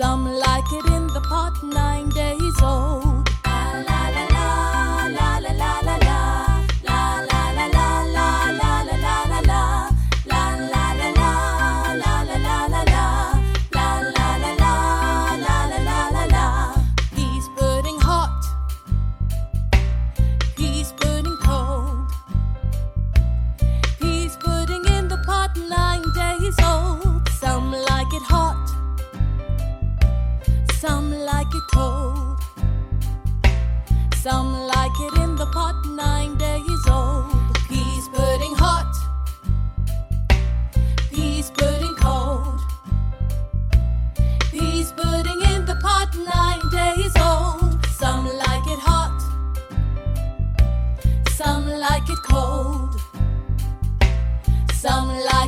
Some like it in the pot nine the pot nine days old. Peas pudding hot. Peas pudding cold. Peas pudding in the pot nine days old. Some like it hot. Some like it cold. Some like